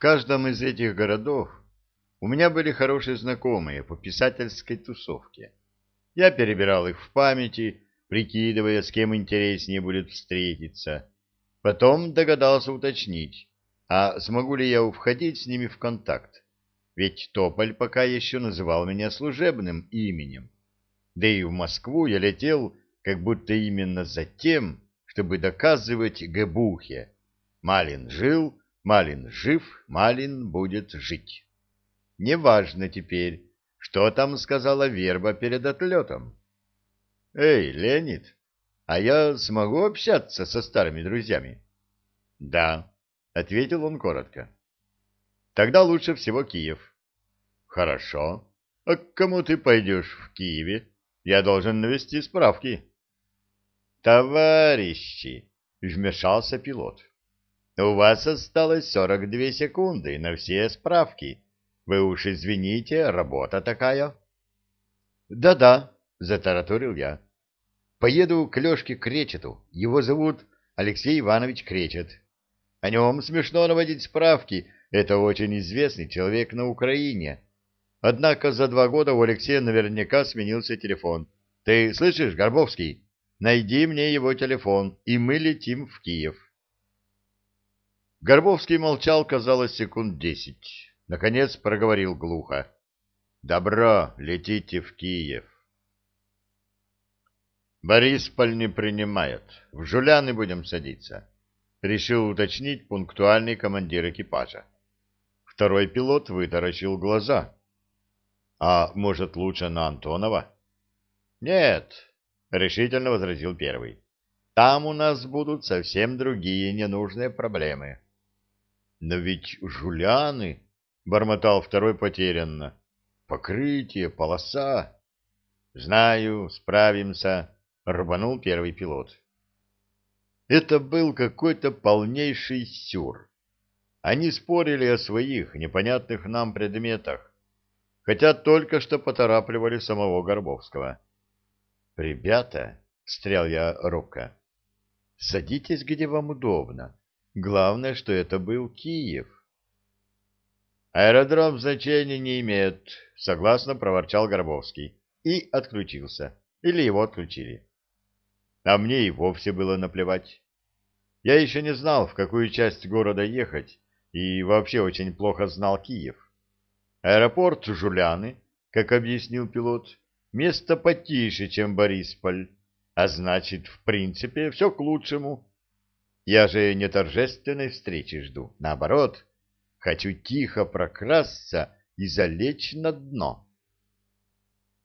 каждом из этих городов у меня были хорошие знакомые по писательской тусовке. Я перебирал их в памяти, прикидывая, с кем интереснее будет встретиться. Потом догадался уточнить, а смогу ли я входить с ними в контакт. Ведь Тополь пока еще называл меня служебным именем. Да и в Москву я летел как будто именно за тем, чтобы доказывать Гебухе. Малин жил, Малин жив, Малин будет жить. Неважно теперь, что там сказала Верба перед отлетом. «Эй, Леонид, а я смогу общаться со старыми друзьями?» «Да», — ответил он коротко. «Тогда лучше всего Киев». «Хорошо. А к кому ты пойдешь в Киеве? Я должен навести справки». «Товарищи!» — вмешался пилот. «У вас осталось сорок две секунды на все справки». Вы уж извините, работа такая. Да-да, затараторил я. Поеду к Лешке Кречету. Его зовут Алексей Иванович Кречет. О нем смешно наводить справки. Это очень известный человек на Украине. Однако за два года у Алексея наверняка сменился телефон. Ты слышишь, Горбовский? Найди мне его телефон, и мы летим в Киев. Горбовский молчал, казалось, секунд десять. Наконец проговорил глухо. «Добро, летите в Киев». «Борисполь не принимает. В Жуляны будем садиться», — решил уточнить пунктуальный командир экипажа. Второй пилот вытаращил глаза. «А может, лучше на Антонова?» «Нет», — решительно возразил первый. «Там у нас будут совсем другие ненужные проблемы». «Но ведь Жуляны...» — бормотал второй потерянно. «Покрытие, полоса...» «Знаю, справимся», — рванул первый пилот. Это был какой-то полнейший сюр. Они спорили о своих непонятных нам предметах, хотя только что поторапливали самого Горбовского. «Ребята», — встрял я робко, — «садитесь, где вам удобно. Главное, что это был Киев». Аэродром значения не имеет, согласно проворчал Горбовский и отключился. Или его отключили. А мне и вовсе было наплевать. Я еще не знал, в какую часть города ехать, и вообще очень плохо знал Киев. Аэропорт Жуляны, как объяснил пилот, место потише, чем Борисполь, а значит, в принципе, все к лучшему. Я же не торжественной встречи жду, наоборот, Хочу тихо прокрасться и залечь на дно.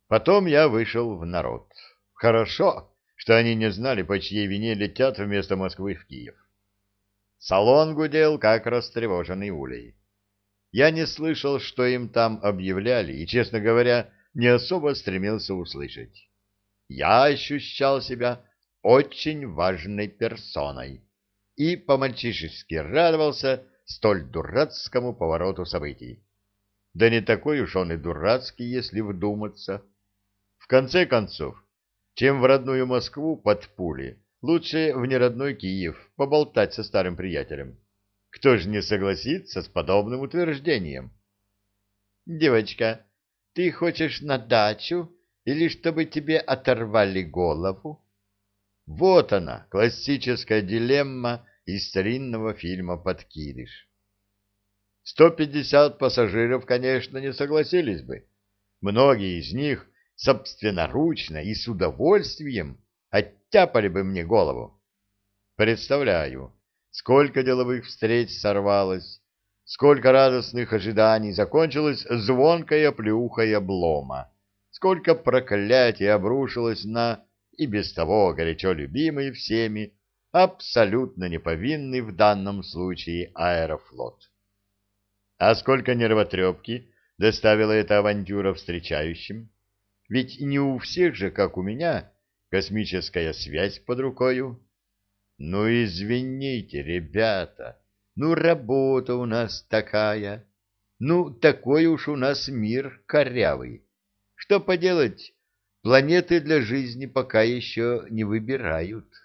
Потом я вышел в народ. Хорошо, что они не знали, по чьей вине летят вместо Москвы в Киев. Салон гудел, как растревоженный улей. Я не слышал, что им там объявляли, и, честно говоря, не особо стремился услышать. Я ощущал себя очень важной персоной и по-мальчишески радовался, столь дурацкому повороту событий. Да не такой уж он и дурацкий, если вдуматься. В конце концов, чем в родную Москву под пули, лучше в неродной Киев поболтать со старым приятелем. Кто же не согласится с подобным утверждением? «Девочка, ты хочешь на дачу или чтобы тебе оторвали голову?» Вот она, классическая дилемма из старинного фильма «Подкидыш». Сто пятьдесят пассажиров, конечно, не согласились бы. Многие из них собственноручно и с удовольствием оттяпали бы мне голову. Представляю, сколько деловых встреч сорвалось, сколько радостных ожиданий закончилось звонкой оплеухой облома, сколько проклятий обрушилось на и без того горячо любимый всеми абсолютно неповинный в данном случае аэрофлот. А сколько нервотрепки доставила эта авантюра встречающим? Ведь не у всех же, как у меня, космическая связь под рукою. Ну, извините, ребята, ну, работа у нас такая, ну, такой уж у нас мир корявый. Что поделать, планеты для жизни пока еще не выбирают.